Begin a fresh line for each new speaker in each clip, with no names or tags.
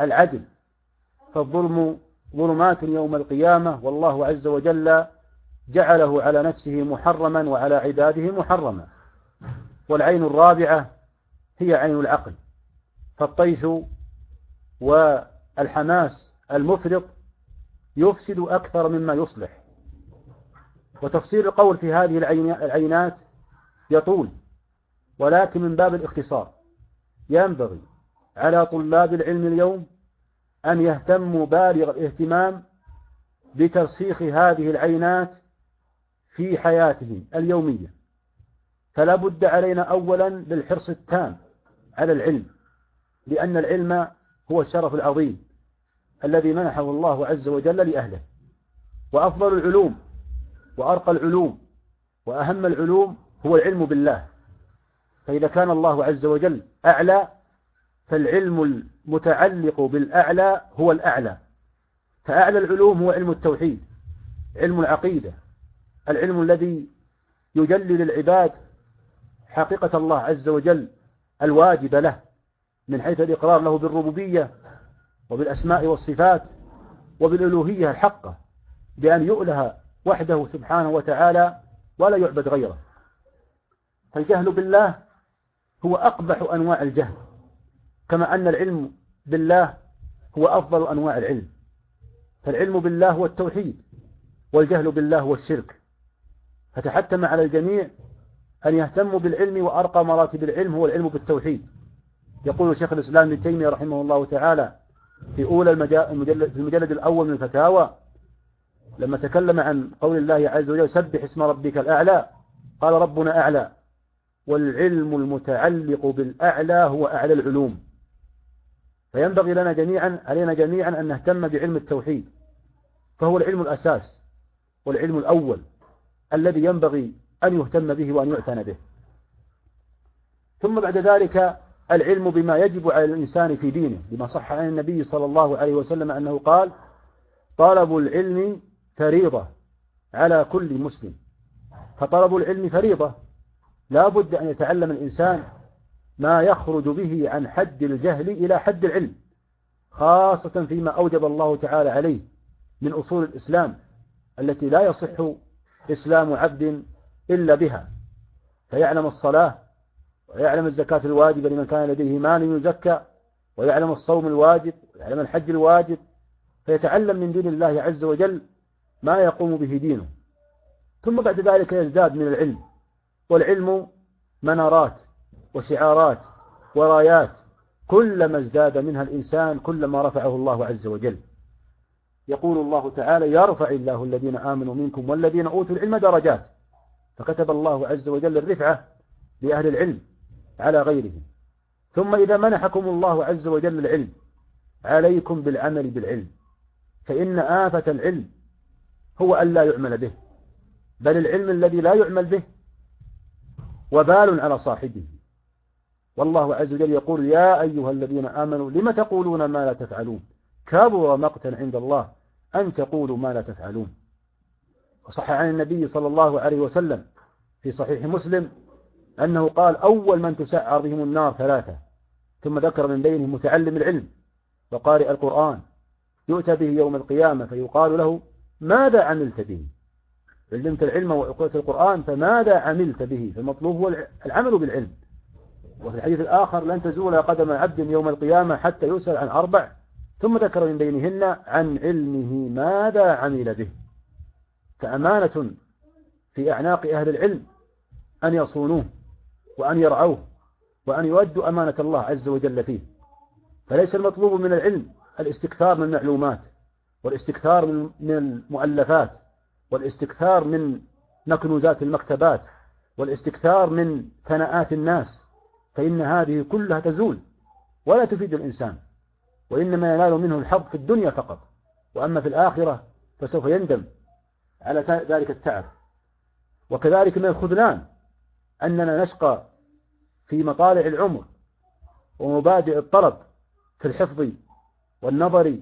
العدل. فالظلم ظلمات يوم القيامة والله عز وجل جعله على نفسه محرما وعلى عباده محرما. والعين الرابعة هي عين العقل. فالطيش والحماس المفرط يفسد أكثر مما يصلح. وتفسير القول في هذه العينات يطول ولكن من باب الاختصار. ينبغي على طلاب العلم اليوم أن يهتموا بالغ الاهتمام بترسيخ هذه العينات في حياتهم اليومية. فلا بد علينا أولا بالحرص التام على العلم لأن العلم هو الشرف العظيم الذي منحه الله عز وجل لأهله. وأفضل العلوم وأرقى العلوم وأهم العلوم هو العلم بالله. فإذا كان الله عز وجل أعلى فالعلم المتعلق بالأعلى هو الأعلى. فأعلى العلوم هو علم التوحيد علم العقيدة العلم الذي يجلي للعباد حقيقة الله عز وجل الواجب له من حيث الإقرار له بالربوبية وبالأسماء والصفات وبالألوهية الحقة بأن يؤله وحده سبحانه وتعالى ولا يعبد غيره. فالجهل بالله هو أقبح أنواع الجهل. كما أن العلم بالله هو أفضل أنواع العلم. فالعلم بالله هو التوحيد والجهل بالله هو الشرك. فتحتم على الجميع أن يهتموا بالعلم وأرقى مراتب العلم هو العلم بالتوحيد. يقول شيخ الإسلام ابن تيمية رحمه الله تعالى في أولى المجلد, في المجلد الأول من الفتاوى لما تكلم عن قول الله عز وجل سبح اسم ربك الأعلى قال ربنا أعلى. والعلم المتعلق بالأعلى هو أعلى العلوم. فينبغي لنا جميعا علينا جميعا أن نهتم بعلم التوحيد. فهو العلم الأساس والعلم الأول الذي ينبغي أن يهتم به وأن يعتنى به. ثم بعد ذلك العلم بما يجب على الإنسان في دينه لما صح عن النبي صلى الله عليه وسلم أنه قال طلب العلم فريضة على كل مسلم. فطلب العلم فريضة لا بد أن يتعلم الإنسان ما يخرج به عن حد الجهل إلى حد العلم خاصة فيما أوجب الله تعالى عليه من أصول الإسلام التي لا يصح إسلام عبد إلا بها. فيعلم الصلاة ويعلم الزكاة الواجبة لمن كان لديه مال يزكى ويعلم الصوم الواجب ويعلم الحج الواجب. فيتعلم من دين الله عز وجل ما يقوم به دينه. ثم بعد ذلك يزداد من العلم والعلم منارات. وشعارات ورايات كلما ازداد منها الإنسان كلما رفعه الله عز وجل. يقول الله تعالى يرفع الله الذين آمنوا منكم والذين أوتوا العلم درجات فكتب الله عز وجل الرفعة لأهل العلم على غيرهم. ثم إذا منحكم الله عز وجل العلم عليكم بالعمل بالعلم. فإن آفة العلم هو أن لا يعمل به بل العلم الذي لا يعمل به وبال على صاحبه. والله عز وجل يقول يا أيها الذين آمنوا لم تقولون ما لا تفعلون؟ كبر مقتا عند الله أن تقولوا ما لا تفعلون. وصح عن النبي صلى الله عليه وسلم في صحيح مسلم أنه قال أول من تسعر بهم النار ثلاثة ثم ذكر من بينهم متعلم العلم وقارئ القرآن يؤتى به يوم القيامة فيقال له ماذا عملت به؟ علمت العلم وقرأت القرآن فماذا عملت به؟ فالمطلوب هو العمل بالعلم. وفي الحديث الآخر لن تزول قدم عبد يوم القيامة حتى يسأل عن أربع ثم ذكر من بينهن عن علمه ماذا عمل به. فأمانة في أعناق أهل العلم أن يصونوه وأن يرعوه وأن يؤدوا أمانة الله عز وجل فيه. فليس المطلوب من العلم الاستكثار من المعلومات والاستكثار من المؤلفات والاستكثار من مكنوزات المكتبات والاستكثار من ثناءات الناس فإن هذه كلها تزول ولا تفيد الإنسان وإنما ينال منه الحظ في الدنيا فقط وأما في الآخرة فسوف يندم على ذلك التعب. وكذلك من الخذلان أننا نشقى في مطالع العمر ومبادئ الطلب في الحفظ والنظر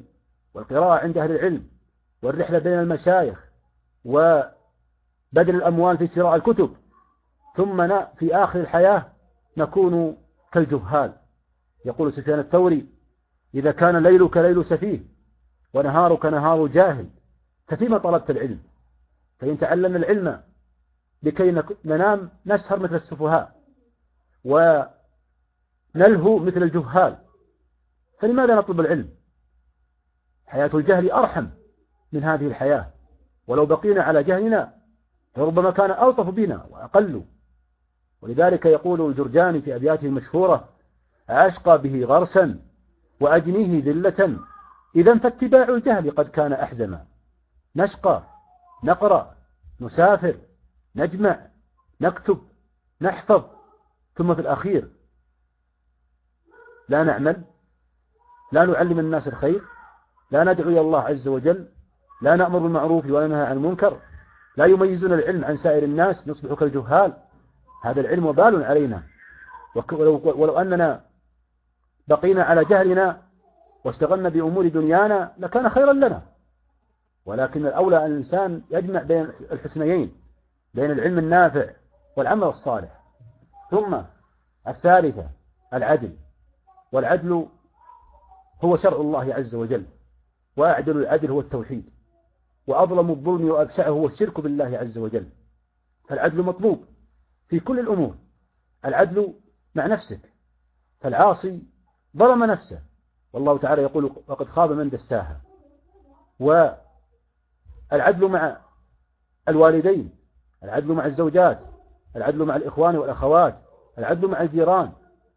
والقراءة عند أهل العلم والرحلة بين المشايخ وبذل الأموال في شراء الكتب ثم في آخر الحياة نكون كالجهال. يقول سفيان الثوري إذا كان ليلك ليل سفيه ونهارك نهار جاهل ففيما طلبت العلم؟ فإن تعلمنا العلم لكي ننام نسهر مثل السفهاء ونلهو مثل الجهال. فلماذا نطلب العلم؟ حياة الجهل أرحم من هذه الحياة. ولو بقينا على جهلنا فربما كان ألطف بنا وأقل ولذلك يقول الجرجاني في أبياته المشهورة أشقى به غرسا وأجنيه ذلة. إذا فاتباع الجهل قد كان أحزما نشقى نقرأ نسافر نجمع نكتب نحفظ. ثم في الأخير لا نعمل لا نعلم الناس الخير لا ندعو إلى الله عز وجل لا نأمر بالمعروف ولا ننهى عن المنكر لا يميزون العلم عن سائر الناس نصبح كالجهال هذا العلم وبال علينا. ولو أننا بقينا على جهلنا واشتغلنا بأمور دنيانا لكان خيرا لنا. ولكن الأولى أن الإنسان يجمع بين الحسنيين بين العلم النافع والعمل الصالح. ثم الثالثة العدل. والعدل هو شرع الله عز وجل. وأعدل العدل هو التوحيد. وأظلم الظلم وأبشعه هو الشرك بالله عز وجل. فالعدل مطلوب. في كل الأمور. العدل مع نفسك. فالعاصي ظلم نفسه. والله تعالى يقول وقد خاب من دساها. والعدل مع الوالدين. العدل مع الزوجات. العدل مع الإخوان والأخوات. العدل مع الجيران.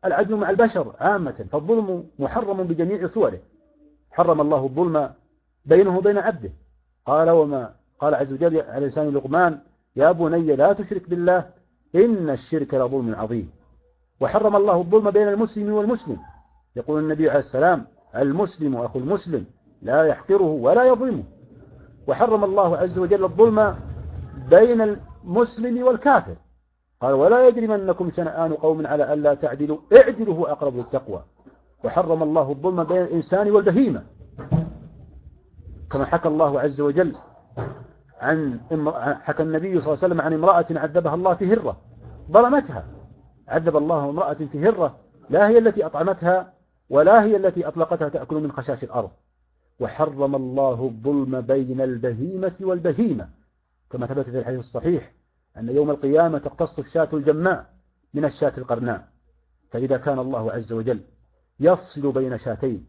العدل مع البشر عامة. فالظلم محرم بجميع صوره. حرم الله الظلم بينه وبين عبده. قال وما قال عز وجل على لسان لقمان يا بني لا تشرك بالله إن الشرك لظلم عظيم. وحرم الله الظلم بين المسلم والمسلم. يقول النبي عليه السلام المسلم أخو المسلم لا يحقره ولا يظلمه. وحرم الله عز وجل الظلم بين المسلم والكافر. قال ولا يجرمنكم شنآن قوم على ألا تعدلوا. اعدلوا هو أقرب للتقوى. وحرم الله الظلم بين الإنسان والبهيمة. كما حكى الله عز وجل عن حكى النبي صلى الله عليه وسلم عن امرأة عذبها الله في هرة ظلمتها عذب الله امرأة في هرة لا هي التي أطعمتها ولا هي التي أطلقتها تأكل من خشاش الأرض. وحرم الله الظلم بين البهيمة والبهيمة. كما ثبت في الحديث الصحيح أن يوم القيامة تقتص الشاة الجماء من الشاة القرناء. فإذا كان الله عز وجل يفصل بين شاتين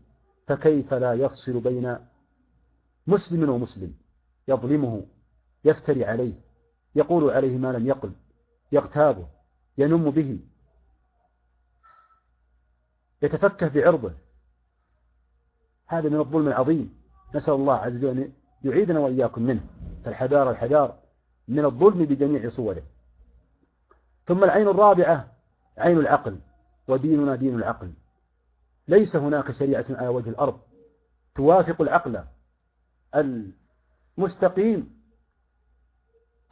فكيف لا يفصل بين مسلم ومسلم؟ يظلمه يفتري عليه يقول عليه ما لم يقل يغتابه ينم به يتفكه بعرضه. هذا من الظلم العظيم. نسأل الله عز وجل أن يعيدنا وإياكم منه. فالحذار الحذار من الظلم بجميع صوره. ثم العين الرابعة عين العقل وديننا دين العقل. ليس هناك شريعة على وجه الأرض توافق العقل المستقيم.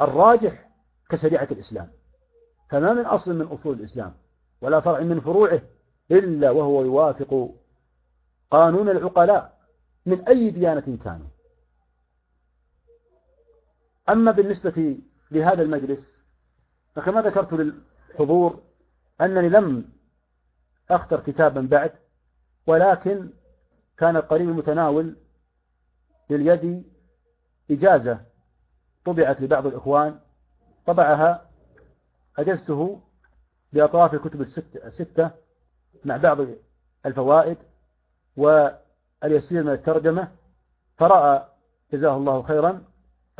الراجح كشريعة الإسلام. فما من أصل من أصول الإسلام ولا فرع من فروعه إلا وهو يوافق قانون العقلاء من أي ديانة كانوا أما بالنسبة لهذا المجلس فكما ذكرت للحضور أنني لم أختر كتابا بعد ولكن كان القريب المتناول لليد إجازة طبعت لبعض الإخوان طبعها أجزته بأطراف الكتب الستة مع بعض الفوائد واليسير من الترجمة فرأى جزاه الله خيرا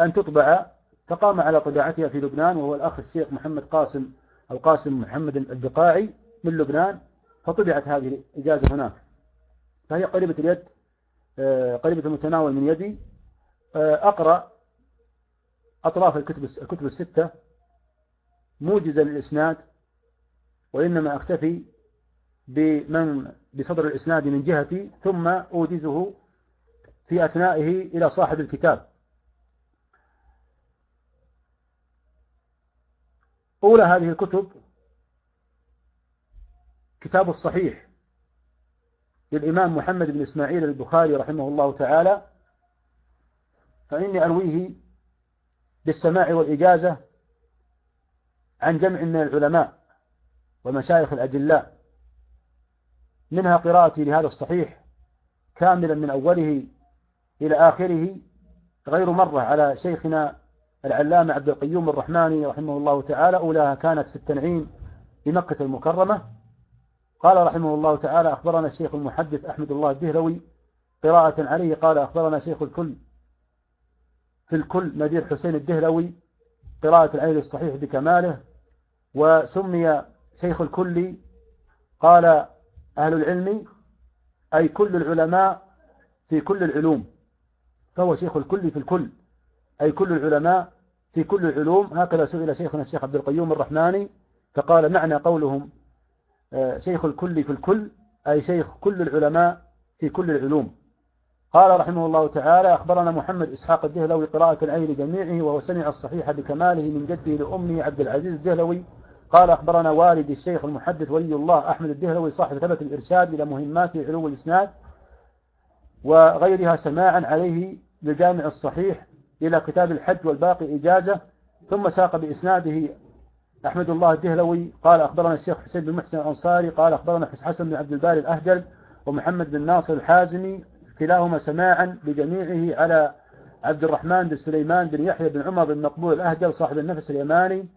أن تطبع فقام على طباعتها في لبنان وهو الأخ الشيخ محمد قاسم القاسم محمد البقاعي من لبنان فطبعت هذه الإجازة هناك. فهي قريبة اليد آه، قريبة المتناول من يدي آه، أقرأ أطراف الكتب الكتب الستة موجزا للإسناد وإنما أكتفي بمن بصدر الإسناد من جهتي ثم أوجزه في أثنائه إلى صاحب الكتاب. أولى هذه الكتب كتاب الصحيح للإمام محمد بن إسماعيل البخاري رحمه الله تعالى فإني أرويه بالسماع والإجازة عن جمع من العلماء ومشايخ الأجلاء منها قراءتي لهذا الصحيح كاملا من أوله إلى آخره غير مرة على شيخنا العلامة عبد القيوم الرحماني رحمه الله تعالى أولاها كانت في التنعيم بمكة المكرمة. قال رحمه الله تعالى أخبرنا الشيخ المحدث أحمد الله الدهلوي قراءة عليه قال أخبرنا شيخ الكل في الكل نذير حسين الدهلوي قراءة العين الصحيح بكماله وسمي شيخ الكل قال أهل العلم أي كل العلماء في كل العلوم. فهو شيخ الكل في الكل أي كل العلماء في كل العلوم. هكذا سئل شيخنا الشيخ عبد القيوم الرحماني فقال معنى قولهم آه، شيخ الكل في الكل أي شيخ كل العلماء في كل العلوم. قال رحمه الله تعالى أخبرنا محمد إسحاق الدهلوي قراءة العين لجميعه وهو سمع الصحيح بكماله من جده لأمه عبد العزيز الدهلوي. قال أخبرنا والد الشيخ المحدث ولي الله أحمد الدهلوي صاحب ثبت الإرشاد إلى مهمات علو الإسناد وغيرها سماعا عليه لجامع الصحيح إلى كتاب الحج والباقي إجازة. ثم ساق بإسناده أحمد الله الدهلوي. قال أخبرنا الشيخ حسين بن محسن الأنصاري. قال أخبرنا حسن بن عبد الباري الأهجل ومحمد بن ناصر الحازمي كلاهما سماعا بجميعه على عبد الرحمن بن سليمان بن يحيى بن عمر بن مقبول الأهجل صاحب النفس اليماني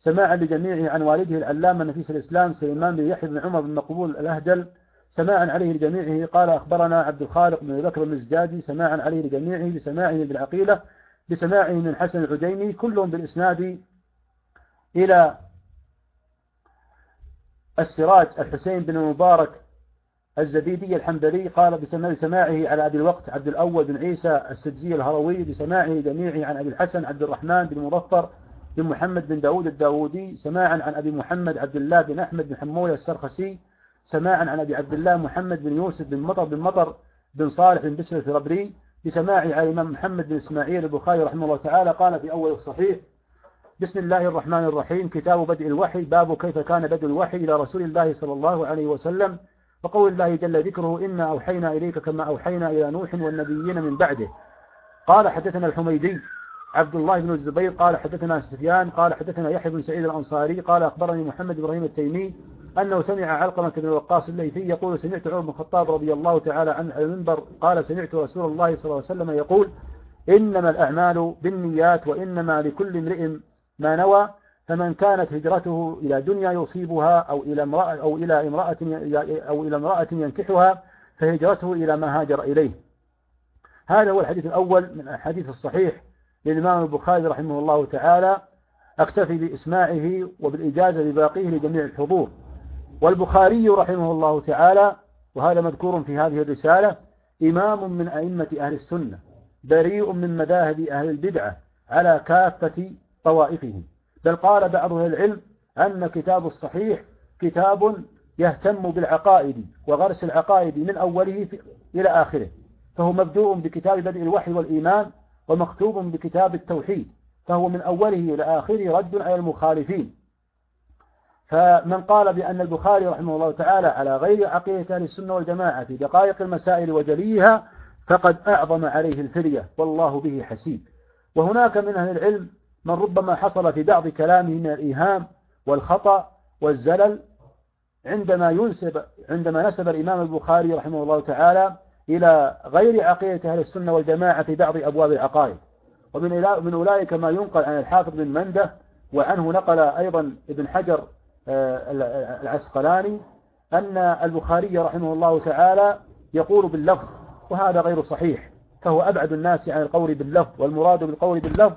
سماعا لجميعه عن والده العلامة نفيس الإسلام سليمان بن يحيى بن عمر بن مقبول الأهجل سماعا عليه لجميعه. قال أخبرنا عبد الخالق بن بكر المزدادي سماعا عليه لجميعه بسماعه بالعقيلة بسماعه من حسن العجيمي كلهم بالإسناد إلى السراج الحسين بن المبارك الزبيدي الحنبلي قال بسماعه على أبي الوقت عبد الأول بن عيسى السجزي الهروي بسماعه جميعه عن أبي الحسن عبد الرحمن بن مظفر بن محمد بن داود الداودي سماعا عن أبي محمد عبد الله بن أحمد بن حمولة السرخسي سماعا عن أبي عبد الله محمد بن يوسف بن مطر بن مطر بن صالح بن بسر الثربري بسماعه على الإمام محمد بن إسماعيل البخاري رحمه الله تعالى قال في أول الصحيح بسم الله الرحمن الرحيم كتاب بدء الوحي باب كيف كان بدء الوحي إلى رسول الله صلى الله عليه وسلم وقول الله جل ذكره إنا أوحينا إليك كما أوحينا إلى نوح والنبيين من بعده. قال حدثنا الحميدي عبد الله بن الزبير قال حدثنا سفيان قال حدثنا يحيى بن سعيد الأنصاري قال أخبرني محمد إبراهيم التيمي أنه سمع علقمة بن وقاص الليثي يقول سمعت عمر بن الخطاب رضي الله تعالى عنه على المنبر قال سمعت رسول الله صلى الله عليه وسلم يقول إنما الأعمال بالنيات وإنما لكل امرئ ما نوى فمن كانت هجرته إلى دنيا يصيبها أو إلى امرأة أو إلى امرأة أو إلى امرأة ينكحها فهجرته إلى ما هاجر إليه. هذا هو الحديث الأول من الحديث الصحيح للإمام البخاري رحمه الله تعالى. أكتفي بإسماعه وبالإجازة بباقيه لجميع الحضور. والبخاري رحمه الله تعالى وهذا مذكور في هذه الرسالة إمام من أئمة أهل السنة بريء من مذاهب أهل البدعة على كافة طوائفهم. بل قال بعض العلم أن كتاب الصحيح كتاب يهتم بالعقائد وغرس العقائد من أوله إلى آخره. فهو مبدوء بكتاب بدء الوحي والإيمان ومكتوب بكتاب التوحيد. فهو من أوله إلى آخره رد على المخالفين. فمن قال بأن البخاري رحمه الله تعالى على غير عقيدة أهل السنة والجماعة في دقائق المسائل وجليها فقد أعظم عليه الفرية والله به حسيب. وهناك من أهل العلم من ربما حصل في بعض كلامه من الإيهام والخطأ والزلل عندما ينسب عندما نسب الإمام البخاري رحمه الله تعالى إلى غير عقيدة أهل السنة والجماعة في بعض أبواب العقائد. ومن أولئك ما ينقل عن الحافظ بن مندة وعنه نقل أيضا ابن حجر آه، العسقلاني أن البخاري رحمه الله تعالى يقول باللفظ وهذا غير صحيح فهو أبعد الناس عن القول باللفظ والمراد بالقول باللفظ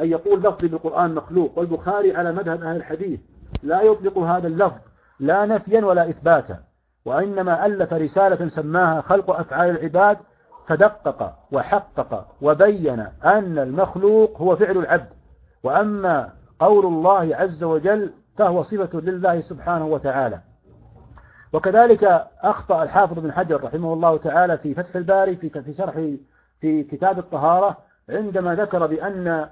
أن يقول لفظي بالقرآن مخلوق والبخاري على مذهب أهل الحديث لا يطلق هذا اللفظ لا نفيا ولا إثباتا وإنما ألف رسالة سماها خلق أفعال العباد فدقق وحقق وبين أن المخلوق هو فعل العبد. وأما قول الله عز وجل فهو صفة لله سبحانه وتعالى. وكذلك أخطأ الحافظ بن حجر رحمه الله تعالى في فتح الباري في شرح في كتاب الطهارة عندما ذكر بأن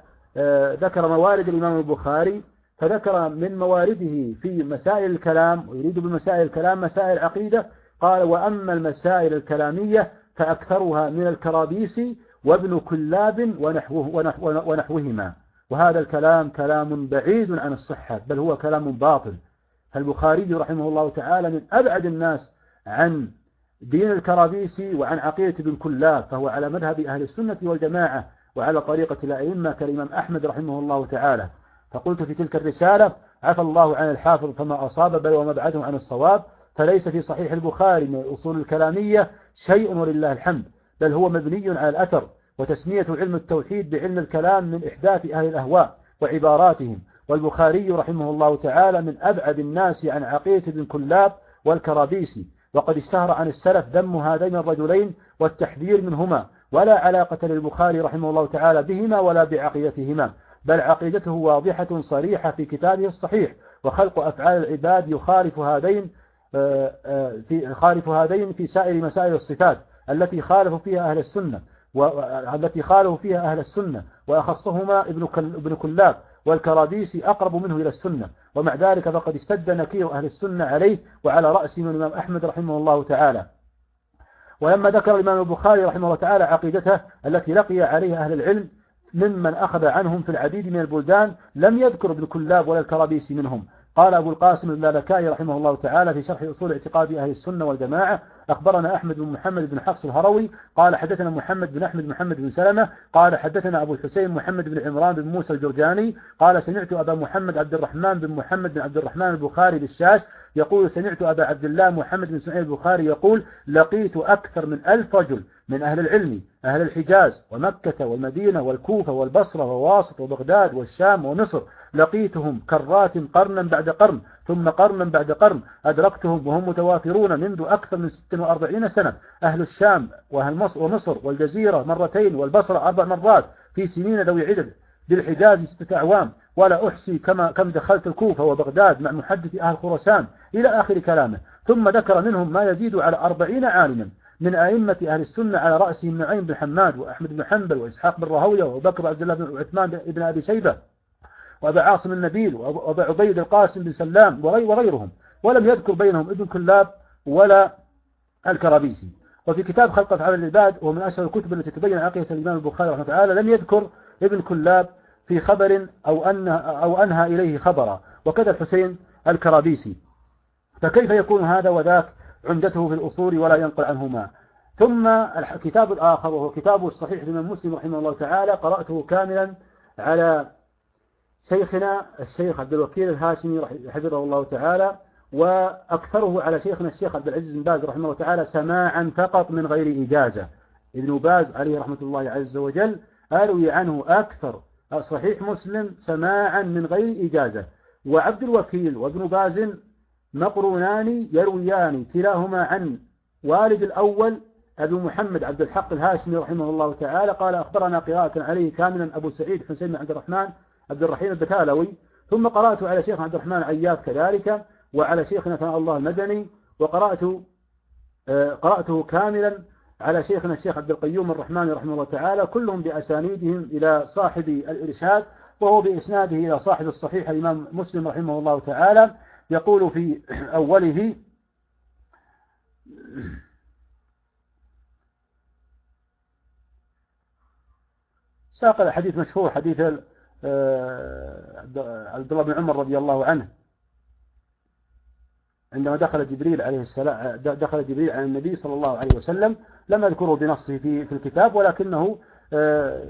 ذكر موارد الإمام البخاري فذكر من موارده في مسائل الكلام ويريد بمسائل الكلام مسائل العقيدة قال وأما المسائل الكلامية فأكثرها من الكرابيس وابن كلاب ونحوه ونحوهما. وهذا الكلام كلام بعيد عن الصحة بل هو كلام باطل. فالبخاري رحمه الله تعالى من أبعد الناس عن دين الكرابيسي وعن عقيدة بن كلاب فهو على مذهب أهل السنة والجماعة. وعلى طريقة الأئمة كالإمام أحمد رحمه الله تعالى. فقلت في تلك الرسالة عفى الله عن الحافظ فما أصاب بل وما بعده عن الصواب. فليس في صحيح البخاري من الأصول الكلامية شيء ولله الحمد بل هو مبني على الأثر وتسمية علم التوحيد بعلم الكلام من إحداث أهل الأهواء وعباراتهم. والبخاري رحمه الله تعالى من أبعد الناس عن عقيدة بن كلاب والكرابيسي. وقد اشتهر عن السلف ذم هذين الرجلين والتحذير منهما. ولا علاقة للبخاري رحمه الله تعالى بهما ولا بعقيدتهما بل عقيدته واضحة صريحة في كتابه الصحيح وخلق أفعال العباد يخالف هذين آه، آه، في خالف هذين في سائر مسائل الصفات التي خالف فيها أهل السنة والتي خالفوا فيها أهل السنة وأخصهما ابن ابن كلاب والكراديسي أقرب منه إلى السنة ومع ذلك فقد اشتد نكير أهل السنة عليه وعلى رأسهم الإمام أحمد رحمه الله تعالى. ولما ذكر الإمام البخاري رحمه الله تعالى عقيدته التي لقي عليها أهل العلم ممن أخذ عنهم في العديد من البلدان لم يذكر ابن كلاب ولا الكرابيسي منهم. قال أبو القاسم اللالكائي رحمه الله تعالى في شرح أصول اعتقاد أهل السنة والجماعة أخبرنا أحمد بن محمد بن حفص الهروي قال حدثنا محمد بن أحمد محمد بن سلمة قال حدثنا أبو الحسين محمد بن عمران بن موسى الجرجاني قال سمعت أبا محمد عبد الرحمن بن محمد بن عبد الرحمن البخاري بالشاش يقول سمعت أبا عبد الله محمد بن سعيد البخاري يقول لقيت أكثر من ألف رجل من أهل العلم أهل الحجاز ومكة والمدينة والكوفة والبصرة وواسط وبغداد والشام ومصر لقيتهم كرات قرنا بعد قرن ثم قرنا بعد قرن أدركتهم وهم متوافرون منذ أكثر من 46 سنة. أهل الشام وأهل مصر ومصر والجزيرة مرتين والبصرة أربع مرات في سنين ذوي عدد. بالحجاز ستة أعوام. ولا أحصي كما كم دخلت الكوفة وبغداد مع محدث أهل خراسان إلى آخر كلامه. ثم ذكر منهم ما يزيد على أربعين عالما من أئمة أهل السنة على رأسهم نعيم بن حماد وأحمد بن حنبل وإسحاق بن راهوية وبكر عبد الله بن عثمان بن أبي شيبة وأبا عاصم النبيل وأبا عبيد القاسم بن سلام وغيرهم. ولم يذكر بينهم ابن كلاب ولا الكرابيسي. وفي كتاب خلق أفعال العباد وهو من أشهر الكتب التي تبين عقيدة الإمام البخاري رحمه الله لم يذكر ابن كلاب في خبر أو, أن أو أنهى إليه خبرا وكذا الحسين الكرابيسي. فكيف يكون هذا وذاك عمدته في الأصول ولا ينقل عنهما؟ ثم الكتاب الآخر وهو كتابه الصحيح لمن مسلم رحمه الله تعالى قرأته كاملا على شيخنا الشيخ عبد الوكيل الهاشمي حفظه الله تعالى وأكثره على شيخنا الشيخ عبد العزيز بن باز رحمه الله تعالى سماعا فقط من غير إجازة. ابن باز عليه رحمة الله عز وجل أروي عنه أكثر صحيح مسلم سماعا من غير إجازة. وعبد الوكيل وابن باز مقرونان يرويان كلاهما عن والد الأول أبي محمد عبد الحق الهاشمي رحمه الله تعالى قال أخبرنا قراءة عليه كاملا أبو سعيد حسين بن عبد الرحمن عبد الرحيم البتالوي ثم قرأت على شيخ عبد الرحمن عياف كذلك وعلى شيخنا ثناء الله المدني وقرأت آه، قرأته كاملا على شيخنا الشيخ عبد القيوم الرحمن رحمه الله تعالى كلهم بأسانيدهم إلى صاحب الإرشاد وهو بإسناده إلى صاحب الصحيح الإمام مسلم رحمه الله تعالى. يقول في أوله ساق الحديث مشهور حديث آه، عبد الله بن عمر رضي الله عنه. عندما دخل جبريل عليه السلام دخل جبريل على النبي صلى الله عليه وسلم لم أذكره بنصه في في الكتاب ولكنه آه،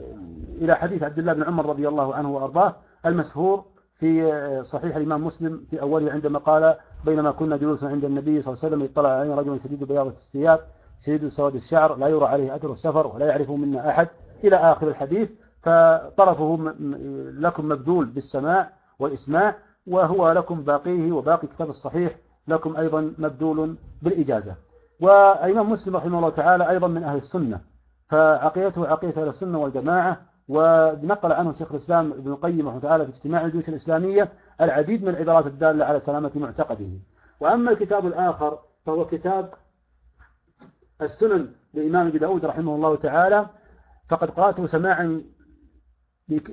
إلى حديث عبد الله بن عمر رضي الله عنه وأرضاه المشهور في آه، صحيح الإمام مسلم في أوله عندما قال بينما كنا جلوسا عند النبي صلى الله عليه وسلم اطلع علينا رجل شديد بياض الثياب شديد سواد الشعر لا يرى عليه أثر السفر ولا يعرفه منا أحد. إلى آخر الحديث فطرفه لكم مبذول بالسماع والإسماع وهو لكم باقيه وباقي كتاب الصحيح لكم أيضا مبذول بالإجازة. والإمام مسلم رحمه الله تعالى أيضا من أهل السنة فعقيدته عقيدة أهل السنة والجماعة ونقل عنه شيخ الإسلام ابن القيم رحمه تعالى في اجتماع الجيوش الإسلامية العديد من العبارات الدالة على سلامة معتقده. وأما الكتاب الآخر فهو كتاب السنن لإمام أبي داود رحمه الله تعالى فقد قرأته سماعا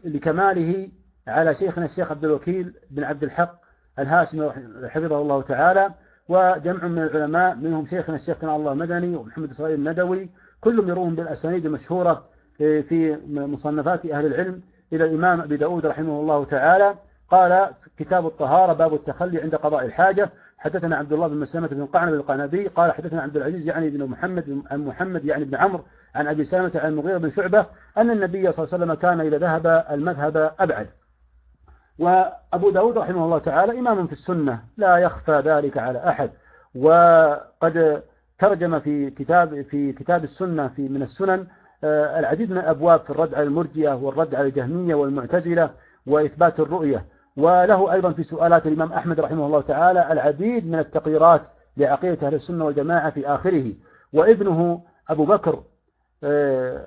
لكماله على شيخنا الشيخ عبد الوكيل بن عبد الحق الهاشمي حفظه الله تعالى وجمع من العلماء منهم شيخنا الشيخ كان الله المدني ومحمد إسرائيل الندوي كلهم يروون بالأسانيد المشهورة في مصنفات أهل العلم. إلى الإمام أبي داود رحمه الله تعالى قال كتاب الطهارة باب التخلي عند قضاء الحاجة حدثنا عبد الله بن مسلمة بن قعنب القعنبي قال حدثنا عبد العزيز يعني بن محمد عن محمد يعني بن عمرو عن أبي سلمة عن المغيرة بن شعبة أن النبي صلى الله عليه وسلم كان إذا ذهب المذهب أبعد. وأبو داود رحمه الله تعالى إمام في السنة لا يخفى ذلك على أحد. وقد ترجم في كتاب في كتاب السنة في من السنن آه، العديد من الأبواب في الرد على المرجئة والرد على الجهمية والمعتزلة وإثبات الرؤية. وله أيضا في سؤالات الإمام أحمد رحمه الله تعالى العديد من التقريرات لعقيدة أهل السنة والجماعة في آخره. وابنه أبو بكر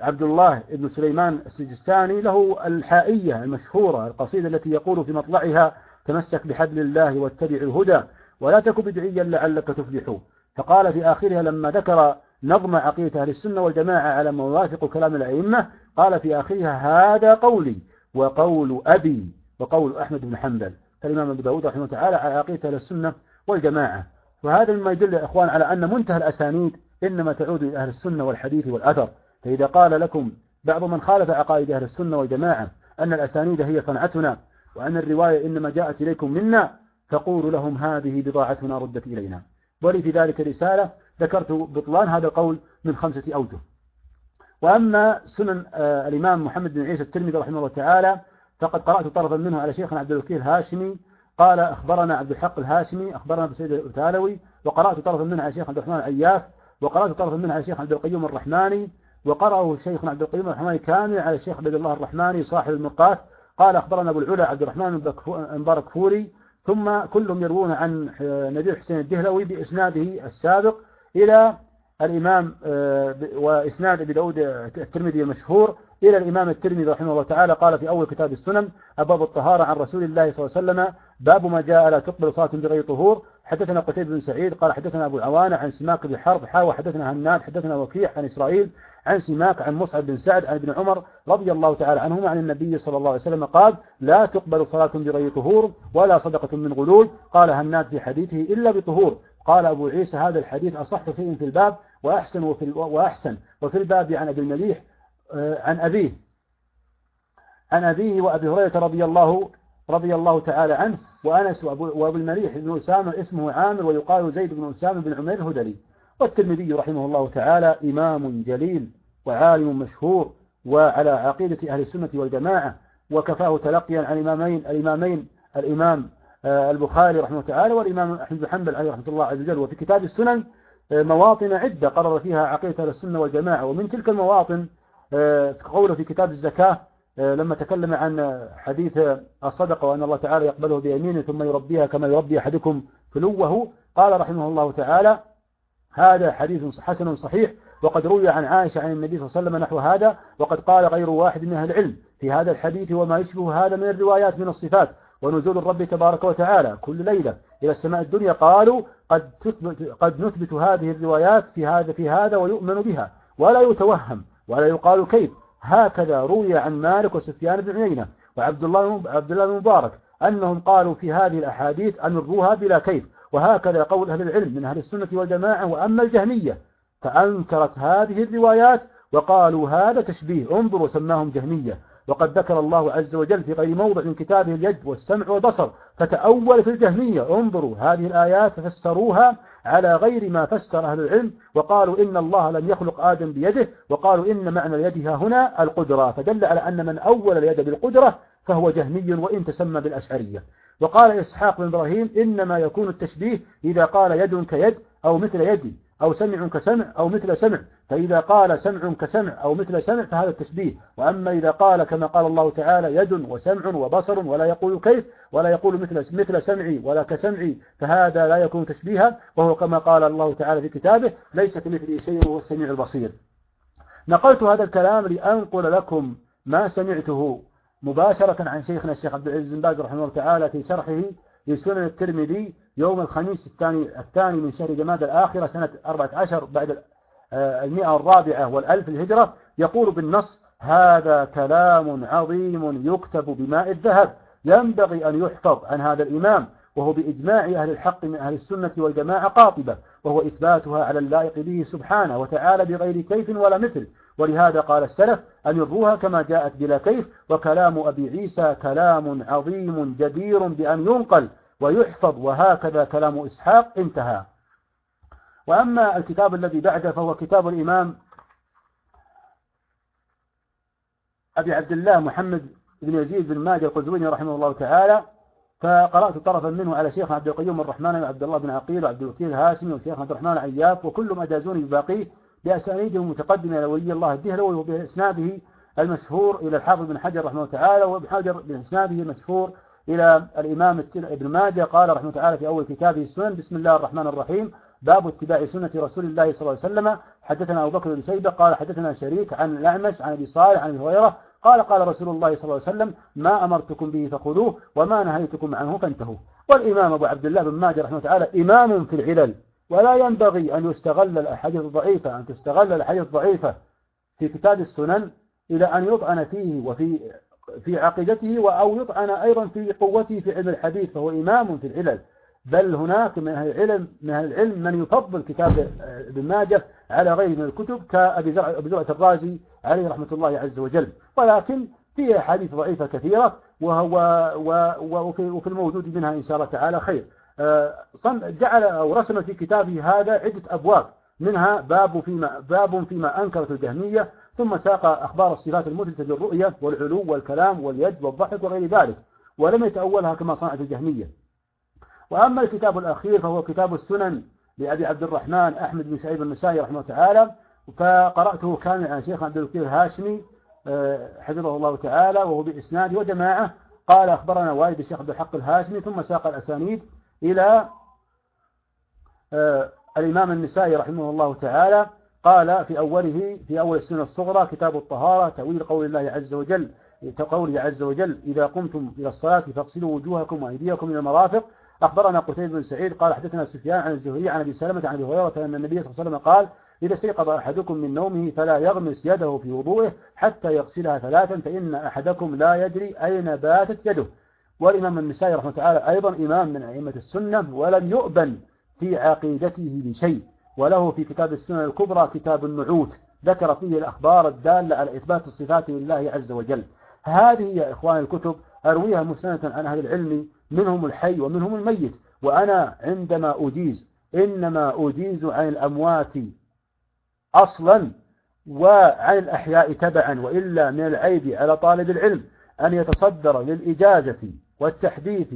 عبد الله بن سليمان السجستاني له الحائية المشهورة القصيدة التي يقول في مطلعها تمسك بحبل الله واتبع الهدى ولا تكن بدعيا لعلك تفلح. فقال في آخرها لما ذكر نظم عقيدة أهل السنة والجماعة على ما يوافق كلام الأئمة قال في آخرها هذا قولي وقول أبي وقول أحمد بن حنبل. فالإمام أبو داود رحمه تعالى على عقيدة أهل السنة والجماعة. وهذا مما يدل يا إخوان على أن منتهى الأسانيد إنما تعود إلى أهل السنة والحديث والأثر. فإذا قال لكم بعض من خالف عقائد أهل السنة والجماعة أن الأسانيد هي صنعتنا وأن الرواية إنما جاءت إليكم منا فقولوا لهم هذه بضاعتنا ردت إلينا. ولي في ذلك رسالة ذكرت بطلان هذا القول من خمسة أوجه. وأما سنن آه، الإمام محمد بن عيسى الترمذي رحمه الله تعالى فقد قرأت طرفا منه على شيخنا عبد الوكيل الهاشمي قال أخبرنا عبد الحق الهاشمي أخبرنا بسيد الأتالوي وقرأت طرفا منه على شيخ عبد الرحمن العياف وقرأت طرفا منه على شيخ عبد القيوم الرحماني وقرأه شيخنا عبد القيوم الرحماني كامل على الشيخ عبد الله الرحماني صاحب المرقات قال أخبرنا أبو العلا عبد الرحمن مبارك فوري ثم كلهم يروون عن نبي حسين الدهلوي بإسناده السابق إلى الإمام آه، وإسناد أبي داود الترمذي المشهور إلى الإمام الترمذي رحمه الله تعالى قال في أول كتاب السنن أباب الطهارة عن رسول الله صلى الله عليه وسلم باب ما جاء لا تقبل صلاة بغير طهور. حدثنا قتيبة بن سعيد قال حدثنا أبو العوانة عن سماك بن حرب حاوى حدثنا هناد حدثنا وكيع عن إسرائيل عن سماك عن مصعب بن سعد عن ابن عمر رضي الله تعالى عنهما عن النبي صلى الله عليه وسلم قال لا تقبل صلاة بغير طهور ولا صدقة من غلول. قال هناد في حديثه إلا بطهور. قال أبو عيسى هذا الحديث أصح شيء في الباب وأحسن وفي, وأحسن. وفي الباب عن أبي المليح آه، عن أبيه. عن أبيه وأبي هريرة رضي الله رضي الله تعالى عنه وأنس وأبو المليح بن أسامة اسمه عامر ويقال زيد بن أسامة بن عمير الهدلي والترمذي رحمه الله تعالى إمام جليل وعالم مشهور وعلى عقيدة أهل السنة والجماعة وكفاه تلقيا عن الإمامين الإمامين الإمام آه، البخاري رحمه الله تعالى والإمام أحمد بن حنبل عليه رحمة الله عز وجل. وفي كتاب السنن مواطن عدة قرر فيها عقيدة السنة والجماعة. ومن تلك المواطن آه، قوله في كتاب الزكاة لما تكلم عن حديث الصدقة وأن الله تعالى يقبله بيمينه ثم يربيها كما يربي أحدكم فلوه قال رحمه الله تعالى هذا حديث حسن صحيح وقد روي عن عائشة عن النبي صلى الله عليه وسلم نحو هذا وقد قال غير واحد من أهل العلم في هذا الحديث وما يشبه هذا من الروايات من الصفات. ونزول الرب تبارك وتعالى كل ليلة إلى السماء الدنيا قالوا قد, تثبت قد نثبت هذه الروايات في هذا في هذا ويؤمن بها. ولا يتوهم ولا يقال كيف. هكذا روي عن مالك وسفيان بن عيينة وعبد الله عبد الله بن مبارك أنهم قالوا في هذه الأحاديث أمروها بلا كيف. وهكذا قول أهل العلم من أهل السنة والجماعة وأما الجهمية. فأنكرت هذه الروايات وقالوا هذا تشبيه. انظروا سماهم جهمية. وقد ذكر الله عز وجل في غير موضع من كتابه اليد والسمع والبصر فتأول في الجهمية انظروا هذه الآيات ففسروها على غير ما فسر أهل العلم وقالوا إن الله لم يخلق آدم بيده وقالوا إن معنى اليد هنا القدرة فدل على أن من أول اليد بالقدرة فهو جهمي وإن تسمى بالأشعرية. وقال إسحاق بن إبراهيم إنما يكون التشبيه إذا قال يد كيد أو مثل يدي. أو سمع كسمع أو مثل سمع فإذا قال سمع كسمع أو مثل سمع فهذا التشبيه وأما إذا قال كما قال الله تعالى يد وسمع وبصر ولا يقول كيف ولا يقول مثل مثل سمعي ولا كسمعي فهذا لا يكون تشبيها وهو كما قال الله تعالى في كتابه ليس كمثله شيء وهو السميع البصير. نقلت هذا الكلام لأنقل لكم ما سمعته مباشرة عن شيخنا الشيخ عبد العزيز بن باز رحمه الله تعالى في شرحه لسنن الترمذي يوم الخميس الثاني الثاني من شهر جماد الآخرة سنة 14 بعد آه، المئة الرابعة والألف الهجرة يقول بالنص هذا كلام عظيم يكتب بماء الذهب ينبغي أن يحفظ عن هذا الإمام وهو بإجماع أهل الحق من أهل السنة والجماعة قاطبة وهو إثباتها على اللائق به سبحانه وتعالى بغير كيف ولا مثل ولهذا قال السلف أن يروها كما جاءت بلا كيف وكلام أبي عيسى كلام عظيم جدير بأن ينقل ويحفظ وهكذا كلام إسحاق انتهى. وأما الكتاب الذي بعده فهو كتاب الإمام أبي عبد الله محمد بن يزيد بن ماجه القزويني رحمه الله تعالى فقرأت طرفا منه على شيخ عبد القيوم الرحمن وعبد الله بن عقيل وعبد الوكيل الهاشمي وشيخ عبد الرحمن عياف وكلهم أجازوني بباقيه بأسانيدهم المتقدمة إلى ولي الله الدهلوي وبإسناده المشهور إلى الحافظ بن حجر رحمه تعالى وابن حجر بإسناده المشهور إلى الإمام ابن ماجه قال رحمه تعالى في أول كتابه السنن بسم الله الرحمن الرحيم. باب اتباع سنة رسول الله صلى الله عليه وسلم. حدثنا أبو بكر بن شيبة قال حدثنا شريك عن الأعمش عن أبي صالح عن هريرة قال قال رسول الله صلى الله عليه وسلم ما أمرتكم به فخذوه وما نهيتكم عنه فانتهوا. والإمام أبو عبد الله بن ماجه رحمه تعالى إمام في العلل. ولا ينبغي أن يستغل الأحاديث الضعيفة أن تستغل الأحاديث الضعيفة في كتاب السنن إلى أن يطعن فيه وفي في عقيدته أو يطعن أيضا في قوته في علم الحديث فهو إمام في العلل. بل هناك من أهل العلم من أهل العلم من يفضل كتاب ابن ماجه على غيره من الكتب كأبي زرعة الرازي عليه رحمة الله عز وجل. ولكن فيه أحاديث ضعيفة كثيرة وهو وفي, الموجود منها إن شاء الله تعالى خير. آه، جعل أو رسم في كتابه هذا عدة أبواب منها باب فيما, باب فيما أنكرت الجهمية ثم ساق أخبار الصفات المثلثة للرؤية والعلو والكلام واليد والضحك وغير ذلك ولم يتأولها كما صنعت الجهمية. وأما الكتاب الأخير فهو كتاب السنن لأبي عبد الرحمن أحمد بن سعيد النسائي رحمه تعالى فقرأته كامل عن شيخ عبد الوكيل الهاشمي آه، حفظه الله تعالى وهو بإسناد وجماعة. قال أخبرنا والد الشيخ عبد الحق الهاشمي ثم ساق الأسانيد. إلى آه، الإمام النسائي رحمه الله تعالى قال في أوله في أول السنة الصغرى كتاب الطهارة تأويل قول الله عز وجل قوله عز وجل إذا قمتم إلى الصلاة فاغسلوا وجوهكم وأيديكم إلى المرافق. أخبرنا قتيبة بن سعيد قال حدثنا سفيان عن الزهري عن أبي سلمة عن أبي هريرة أن النبي صلى الله عليه وسلم قال إذا استيقظ أحدكم من نومه فلا يغمس يده في وضوءه حتى يغسلها ثلاثا فإن أحدكم لا يدري أين باتت يده. والإمام النسائي رحمه تعالى أيضا إمام من أئمة السنة ولم يؤبن في عقيدته بشيء وله في كتاب السنة الكبرى كتاب النعوت ذكر فيه الأخبار الدالة على إثبات الصفات لله عز وجل. هذه يا إخوان الكتب أرويها مسنة عن أهل العلم منهم الحي ومنهم الميت وأنا عندما أجيز إنما أجيز عن الأموات أصلا وعن الأحياء تبعا وإلا من العيب على طالب العلم أن يتصدر للإجازة. والتحديث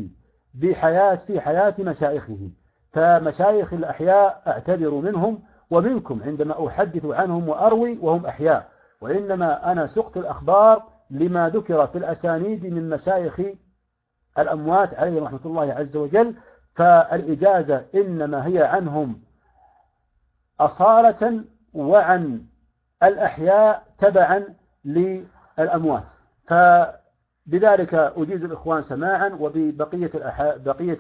بحياة في حياة مشايخه. فمشايخ الأحياء أعتذر منهم ومنكم عندما أحدث عنهم وأروي وهم أحياء. وإنما أنا سقت الأخبار لما ذكر في الأسانيد من مشايخ الأموات عليهم رحمة الله عز وجل. فالإجازة إنما هي عنهم أصالة وعن الأحياء تبعا للأموات. فبذلك أجيز الإخوان سماعا وببقية بقية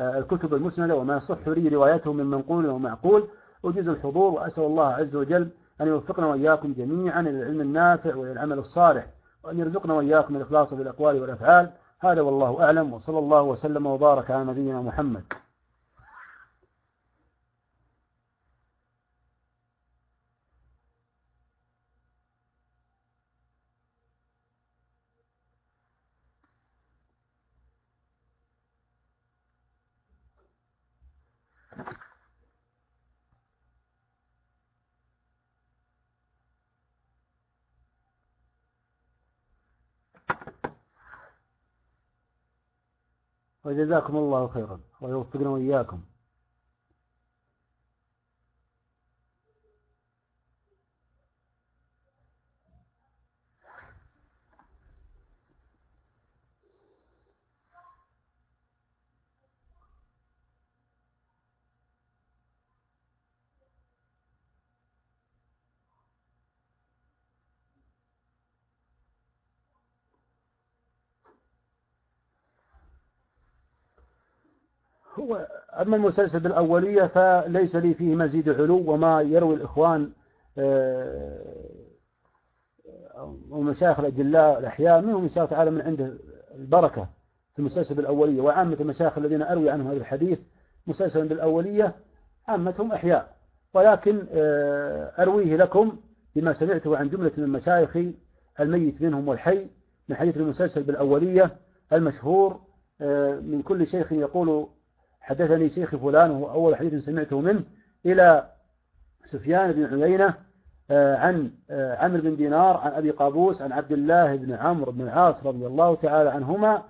الكتب المسندة وما صح لي روايته من منقول ومعقول أجيز الحضور وأسأل الله عز وجل أن يوفقنا وإياكم جميعا إلى العلم النافع وإلى العمل الصالح وأن يرزقنا وإياكم الإخلاص بالأقوال والأفعال. هذا والله أعلم وصلى الله وسلم وبارك على نبينا محمد. وجزاكم الله خيرا. ويوفقنا وإياكم. أما المسلسل بالأولية فليس لي فيه مزيد علو وما يروي الإخوان آه، ومشايخ الأجلاء الأحياء منهم إن شاء الله تعالى من عنده البركة في المسلسل بالأولية وعامة المشايخ الذين أروي عنهم هذا الحديث مسلسلا بالأولية عامتهم أحياء. ولكن آه، أرويه لكم بما سمعته عن جملة من مشايخ الميت منهم والحي من حديث المسلسل بالأولية المشهور آه، من كل شيخ يقول حدثني شيخ فلان وهو أول حديث سمعته منه إلى سفيان بن عيينة آه، عن آه، عمرو بن دينار عن أبي قابوس عن عبد الله بن عمرو بن العاص رضي الله تعالى عنهما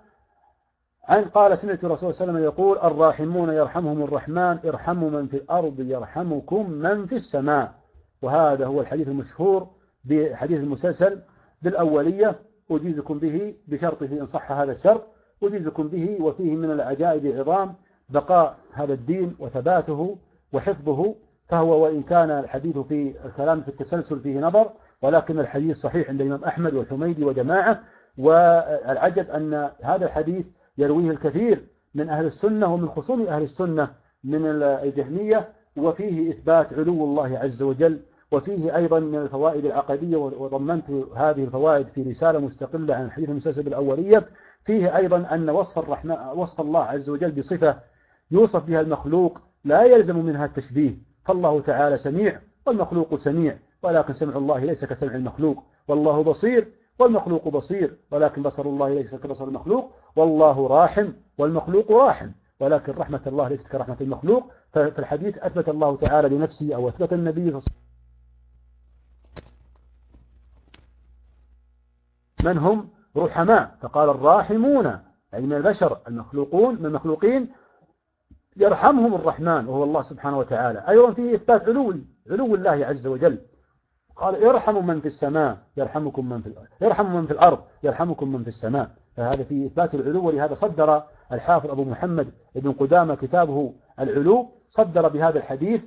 عن قال سمعت الرسول صلى الله عليه وسلم يقول الراحمون يرحمهم الرحمن ارحموا من في الأرض يرحمكم من في السماء. وهذا هو الحديث المشهور بحديث المسلسل بالأولية أجيزكم به بشرطه إن صح هذا الشرط أجيزكم به وفيه من العجائب عظام بقاء هذا الدين وثباته وحفظه فهو وإن كان الحديث في الكلام في التسلسل فيه نظر ولكن الحديث صحيح عند الإمام أحمد والحميدي وجماعة والعجب أن هذا الحديث يرويه الكثير من أهل السنة ومن خصوم أهل السنة من الجهمية وفيه إثبات علو الله عز وجل وفيه أيضا من الفوائد العقدية وضمنت هذه الفوائد في رسالة مستقلة عن الحديث المسلسل الأولية فيه أيضا أن وصف, الرحمن وصف الله عز وجل بصفة يوصف بها المخلوق لا يلزم منها التشبيه. فالله تعالى سميع والمخلوق سميع ولكن سمع الله ليس كسمع المخلوق. والله بصير والمخلوق بصير ولكن بصر الله ليس كبصر المخلوق. والله راحم والمخلوق راحم ولكن رحمة الله ليست كرحمة المخلوق. فالحديث أثبت الله تعالى لنفسه أو أثبت النبي من هم؟ رحماء. فقال الراحمون أي من البشر المخلوقون من المخلوقين يرحمهم الرحمن وهو الله سبحانه وتعالى. أيضا فيه إثبات علو علو الله عز وجل. قال ارحموا من في السماء يرحمكم من في الأرض. ارحموا من في الأرض يرحمكم من في السماء. فهذا فيه إثبات العلو ولهذا صدر الحافظ أبو محمد ابن قدامة كتابه العلو صدر بهذا الحديث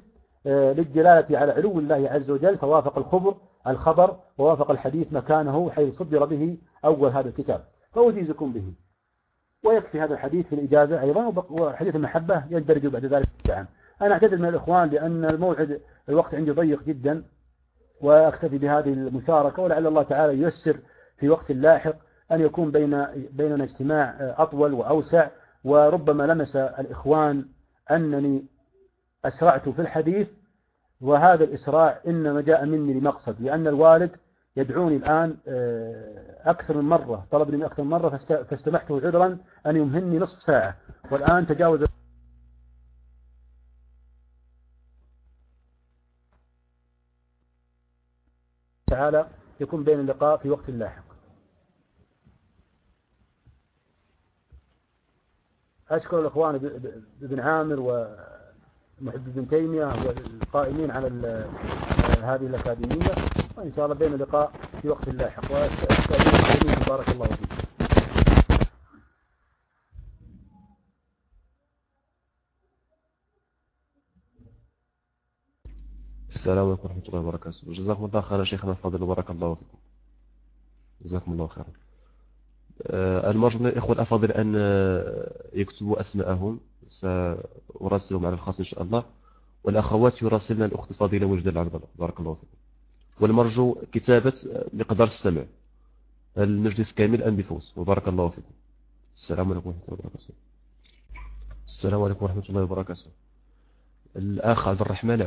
آه، للجلالة على علو الله عز وجل فوافق الخبر الخبر ووافق الحديث مكانه حيث صدر به أول هذا الكتاب. فأجيزكم به. ويكفي هذا الحديث في الإجازة أيضا وحديث المحبة يندرج بعد ذلك الدعم أنا أعتذر من الإخوان لأن الموعد الوقت عندي ضيق جدا وأكتفي بهذه المشاركة ولعل الله تعالى ييسر في وقت لاحق أن يكون بين بيننا اجتماع أطول وأوسع وربما لمس الإخوان أنني أسرعت في الحديث وهذا الإسراع إنما جاء مني لمقصد لأن الوالد يدعوني الآن آه، أكثر من مرة طلب مني أكثر من مرة فاستمحته عذرا أن يمهني نصف ساعة. والآن تجاوز تعالى يكون بين اللقاء في وقت لاحق. أشكر الأخوان ابن عامر ومحب بن تيمية والقائمين على هذه الأكاديمية. وإن شاء الله بين اللقاء في وقت لاحق وأستاذين بارك الله فيكم
السلام عليكم ورحمة الله وبركاته. جزاكم الله خيرا شيخنا الفاضل وبارك الله فيكم. جزاكم الله خيرا. آه، المرجو من الإخوة الأفاضل أن يكتبوا أسماءهم. سأراسلهم على الخاص إن شاء الله. والأخوات يراسلنا الأخت الفاضلة وجد العبد بارك الله فيكم. والمرجو كتابة مقدار السمع. المجلس كامل أن بفوز وبارك الله فيكم. السلام عليكم ورحمة الله وبركاته. السلام عليكم ورحمة الله وبركاته. الأخ عبد الرحمن